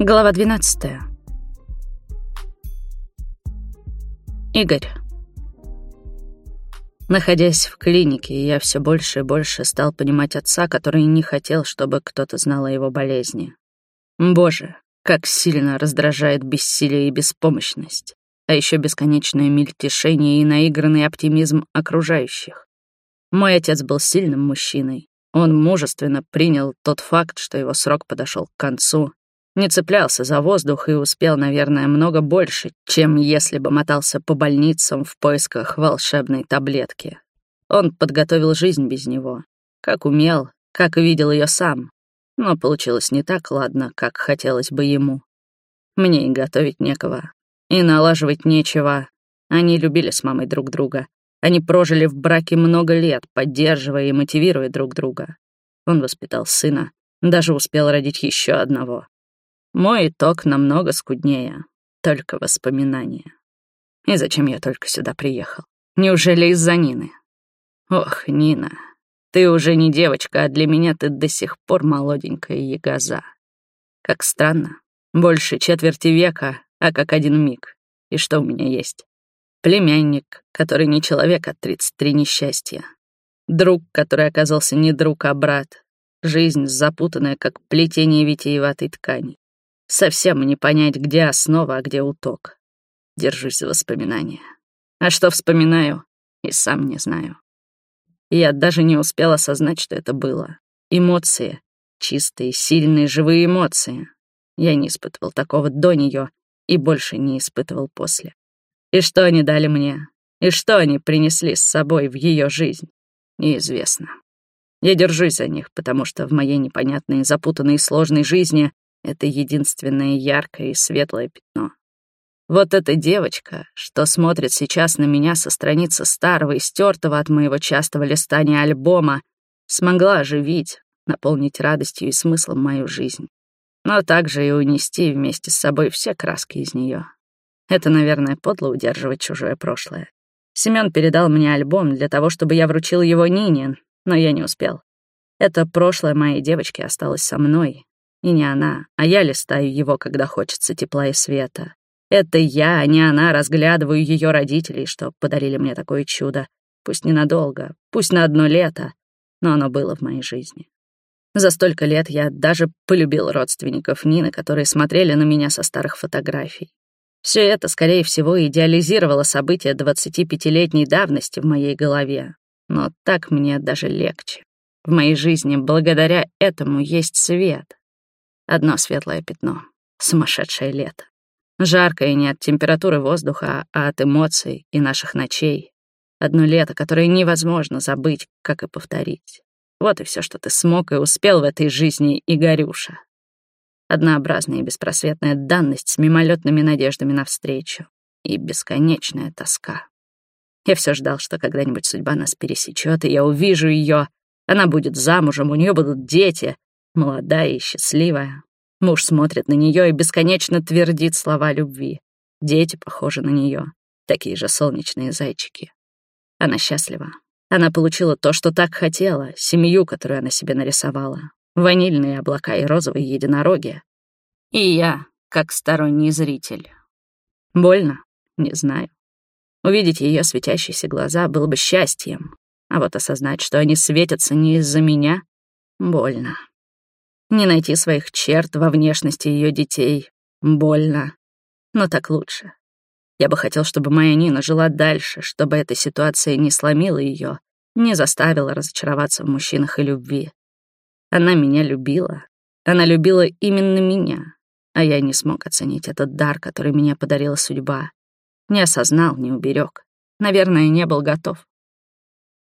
Глава 12. Игорь. Находясь в клинике, я все больше и больше стал понимать отца, который не хотел, чтобы кто-то знал о его болезни. Боже, как сильно раздражает бессилие и беспомощность, а еще бесконечное мельтешение и наигранный оптимизм окружающих. Мой отец был сильным мужчиной. Он мужественно принял тот факт, что его срок подошел к концу, не цеплялся за воздух и успел, наверное, много больше, чем если бы мотался по больницам в поисках волшебной таблетки. Он подготовил жизнь без него. Как умел, как видел ее сам. Но получилось не так ладно, как хотелось бы ему. Мне и готовить некого, и налаживать нечего. Они любили с мамой друг друга. Они прожили в браке много лет, поддерживая и мотивируя друг друга. Он воспитал сына, даже успел родить еще одного. Мой итог намного скуднее. Только воспоминания. И зачем я только сюда приехал? Неужели из-за Нины? Ох, Нина, ты уже не девочка, а для меня ты до сих пор молоденькая ягоза. Как странно. Больше четверти века, а как один миг. И что у меня есть? Племянник, который не человек, а 33 несчастья. Друг, который оказался не друг, а брат. Жизнь запутанная, как плетение витиеватой ткани. Совсем не понять, где основа, а где уток. Держусь за воспоминания. А что вспоминаю, и сам не знаю. Я даже не успел осознать, что это было. Эмоции. Чистые, сильные, живые эмоции. Я не испытывал такого до нее и больше не испытывал после. И что они дали мне? И что они принесли с собой в ее жизнь? Неизвестно. Я держусь за них, потому что в моей непонятной, запутанной и сложной жизни это единственное яркое и светлое пятно. Вот эта девочка, что смотрит сейчас на меня со страницы старого и стертого от моего частого листания альбома, смогла оживить, наполнить радостью и смыслом мою жизнь. Но также и унести вместе с собой все краски из нее. Это, наверное, подло удерживать чужое прошлое. Семён передал мне альбом для того, чтобы я вручил его Нине, но я не успел. Это прошлое моей девочки осталось со мной, и не она, а я листаю его, когда хочется тепла и света. Это я, а не она, разглядываю ее родителей, что подарили мне такое чудо. Пусть ненадолго, пусть на одно лето, но оно было в моей жизни. За столько лет я даже полюбил родственников Нины, которые смотрели на меня со старых фотографий. Все это, скорее всего, идеализировало события 25-летней давности в моей голове. Но так мне даже легче. В моей жизни благодаря этому есть свет. Одно светлое пятно. Сумасшедшее лето. Жаркое не от температуры воздуха, а от эмоций и наших ночей. Одно лето, которое невозможно забыть, как и повторить. Вот и все, что ты смог и успел в этой жизни, Игорюша. Однообразная и беспросветная данность с мимолетными надеждами навстречу. И бесконечная тоска. Я все ждал, что когда-нибудь судьба нас пересечет, и я увижу ее. Она будет замужем, у нее будут дети, Молодая и счастливая. Муж смотрит на нее и бесконечно твердит слова любви. Дети похожи на нее, такие же солнечные зайчики. Она счастлива. Она получила то, что так хотела, семью, которую она себе нарисовала. Ванильные облака и розовые единороги. И я, как сторонний зритель. Больно? Не знаю. Увидеть ее светящиеся глаза было бы счастьем, а вот осознать, что они светятся не из-за меня, больно. Не найти своих черт во внешности ее детей. Больно. Но так лучше. Я бы хотел, чтобы моя Нина жила дальше, чтобы эта ситуация не сломила ее, не заставила разочароваться в мужчинах и любви. Она меня любила. Она любила именно меня. А я не смог оценить этот дар, который мне подарила судьба. Не осознал, не уберег. Наверное, не был готов.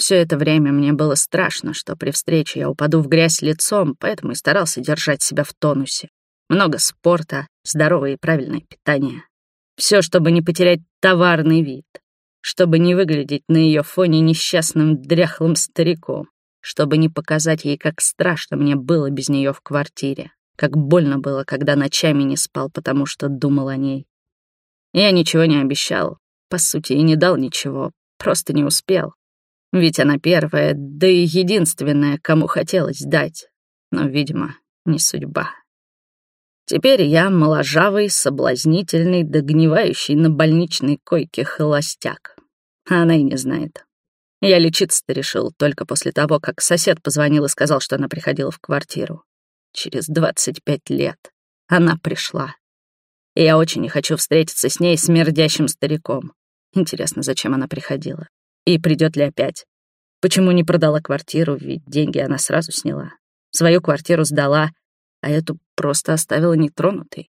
Все это время мне было страшно, что при встрече я упаду в грязь лицом, поэтому и старался держать себя в тонусе. Много спорта, здоровое и правильное питание. Все, чтобы не потерять товарный вид, чтобы не выглядеть на ее фоне несчастным дряхлым стариком, чтобы не показать ей, как страшно мне было без нее в квартире, как больно было, когда ночами не спал, потому что думал о ней. Я ничего не обещал, по сути, и не дал ничего, просто не успел. Ведь она первая, да и единственная, кому хотелось дать. Но, видимо, не судьба. Теперь я моложавый, соблазнительный, догнивающий на больничной койке холостяк. А она и не знает. Я лечиться-то решил только после того, как сосед позвонил и сказал, что она приходила в квартиру. Через 25 лет она пришла. И я очень не хочу встретиться с ней, смердящим стариком. Интересно, зачем она приходила? И придет ли опять? Почему не продала квартиру, ведь деньги она сразу сняла. Свою квартиру сдала, а эту просто оставила нетронутой.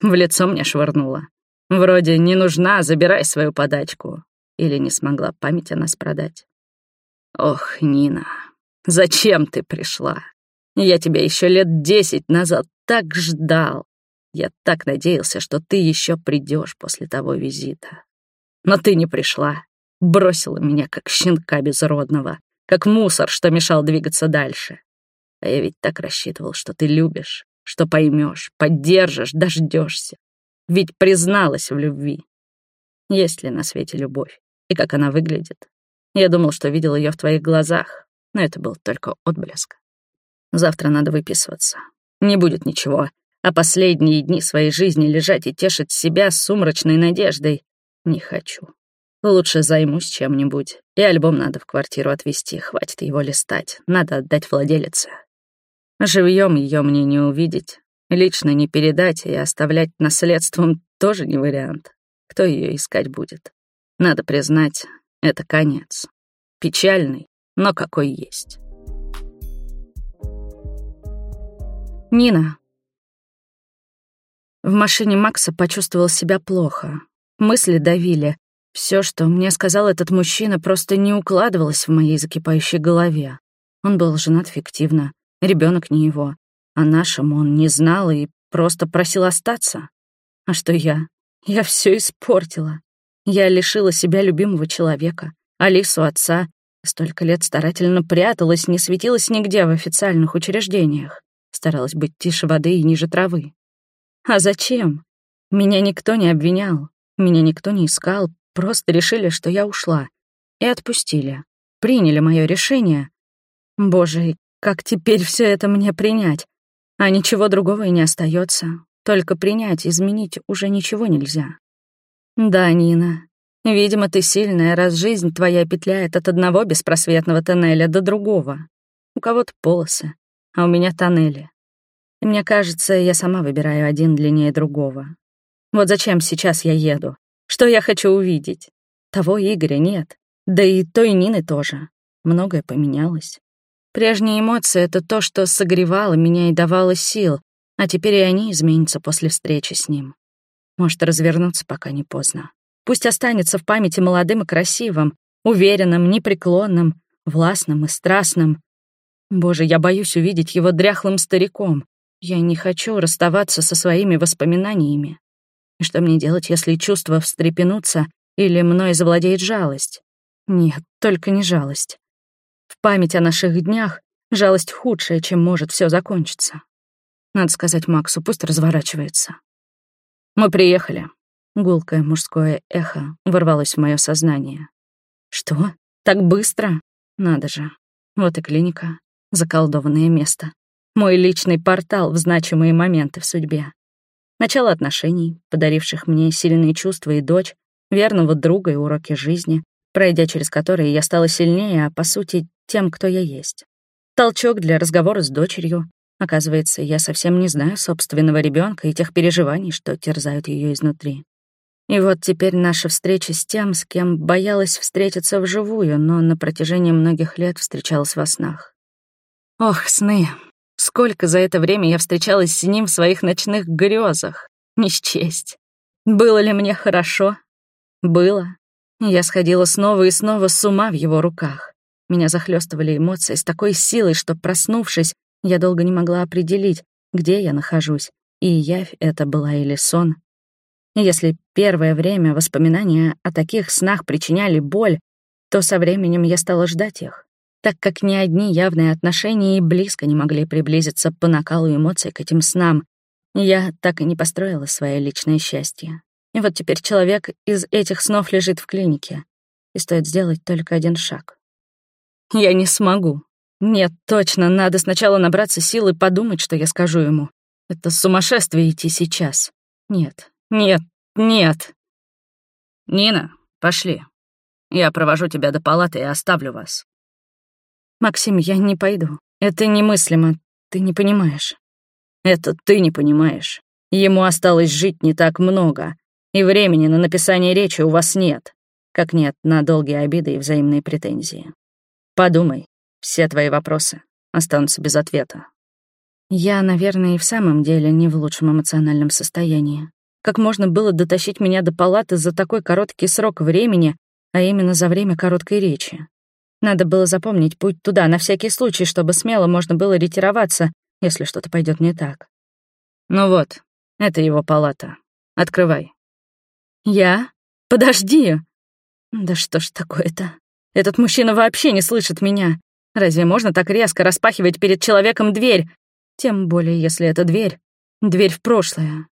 В лицо мне швырнула. Вроде не нужна, забирай свою подачку. Или не смогла память о нас продать. Ох, Нина, зачем ты пришла? Я тебя еще лет десять назад так ждал. Я так надеялся, что ты еще придешь после того визита. Но ты не пришла. Бросила меня, как щенка безродного, как мусор, что мешал двигаться дальше. А я ведь так рассчитывал, что ты любишь, что поймешь, поддержишь, дождешься. Ведь призналась в любви. Есть ли на свете любовь? И как она выглядит? Я думал, что видел ее в твоих глазах, но это был только отблеск. Завтра надо выписываться. Не будет ничего, а последние дни своей жизни лежать и тешить себя сумрачной надеждой не хочу. Лучше займусь чем-нибудь, и альбом надо в квартиру отвезти, хватит его листать, надо отдать владелице. Живьем ее мне не увидеть, лично не передать и оставлять наследством тоже не вариант. Кто ее искать будет? Надо признать, это конец. Печальный, но какой есть. Нина. В машине Макса почувствовал себя плохо. Мысли давили. Все, что мне сказал этот мужчина, просто не укладывалось в моей закипающей голове. Он был женат фиктивно, Ребенок не его. О нашем он не знал и просто просил остаться. А что я? Я все испортила. Я лишила себя любимого человека, Алису отца, столько лет старательно пряталась, не светилась нигде в официальных учреждениях, старалась быть тише воды и ниже травы. А зачем? Меня никто не обвинял, меня никто не искал, просто решили, что я ушла. И отпустили. Приняли мое решение. Боже, как теперь все это мне принять? А ничего другого и не остается. Только принять, изменить уже ничего нельзя. Да, Нина, видимо, ты сильная, раз жизнь твоя петляет от одного беспросветного тоннеля до другого. У кого-то полосы, а у меня тоннели. И мне кажется, я сама выбираю один длиннее другого. Вот зачем сейчас я еду? Что я хочу увидеть? Того Игоря нет. Да и той Нины тоже. Многое поменялось. Прежние эмоции — это то, что согревало меня и давало сил, а теперь и они изменятся после встречи с ним. Может, развернуться, пока не поздно. Пусть останется в памяти молодым и красивым, уверенным, непреклонным, властным и страстным. Боже, я боюсь увидеть его дряхлым стариком. Я не хочу расставаться со своими воспоминаниями. И что мне делать, если чувства встрепенутся или мной завладеет жалость? Нет, только не жалость. В память о наших днях жалость худшая, чем может все закончиться. Надо сказать Максу, пусть разворачивается. Мы приехали. Гулкое мужское эхо ворвалось в мое сознание. Что? Так быстро? Надо же. Вот и клиника. Заколдованное место. Мой личный портал в значимые моменты в судьбе. Начало отношений, подаривших мне сильные чувства и дочь, верного друга и уроки жизни, пройдя через которые я стала сильнее, а по сути тем, кто я есть. Толчок для разговора с дочерью. Оказывается, я совсем не знаю собственного ребенка и тех переживаний, что терзают ее изнутри. И вот теперь наша встреча с тем, с кем боялась встретиться вживую, но на протяжении многих лет встречалась во снах. Ох, сны! Сколько за это время я встречалась с ним в своих ночных грезах. Не счесть. Было ли мне хорошо? Было. Я сходила снова и снова с ума в его руках. Меня захлестывали эмоции с такой силой, что, проснувшись, я долго не могла определить, где я нахожусь, и явь это была или сон. Если первое время воспоминания о таких снах причиняли боль, то со временем я стала ждать их, так как ни одни явные отношения и близко не могли приблизиться по накалу эмоций к этим снам. Я так и не построила свое личное счастье. И вот теперь человек из этих снов лежит в клинике, и стоит сделать только один шаг. Я не смогу. Нет, точно, надо сначала набраться сил и подумать, что я скажу ему. Это сумасшествие идти сейчас. Нет, нет, нет. Нина, пошли. Я провожу тебя до палаты и оставлю вас. Максим, я не пойду. Это немыслимо. Ты не понимаешь. Это ты не понимаешь. Ему осталось жить не так много, и времени на написание речи у вас нет, как нет на долгие обиды и взаимные претензии. Подумай, все твои вопросы останутся без ответа. Я, наверное, и в самом деле не в лучшем эмоциональном состоянии. Как можно было дотащить меня до палаты за такой короткий срок времени, а именно за время короткой речи? Надо было запомнить путь туда на всякий случай, чтобы смело можно было ретироваться, если что-то пойдет не так. Ну вот, это его палата. Открывай. Я? Подожди! Да что ж такое-то? Этот мужчина вообще не слышит меня. Разве можно так резко распахивать перед человеком дверь? Тем более, если это дверь. Дверь в прошлое.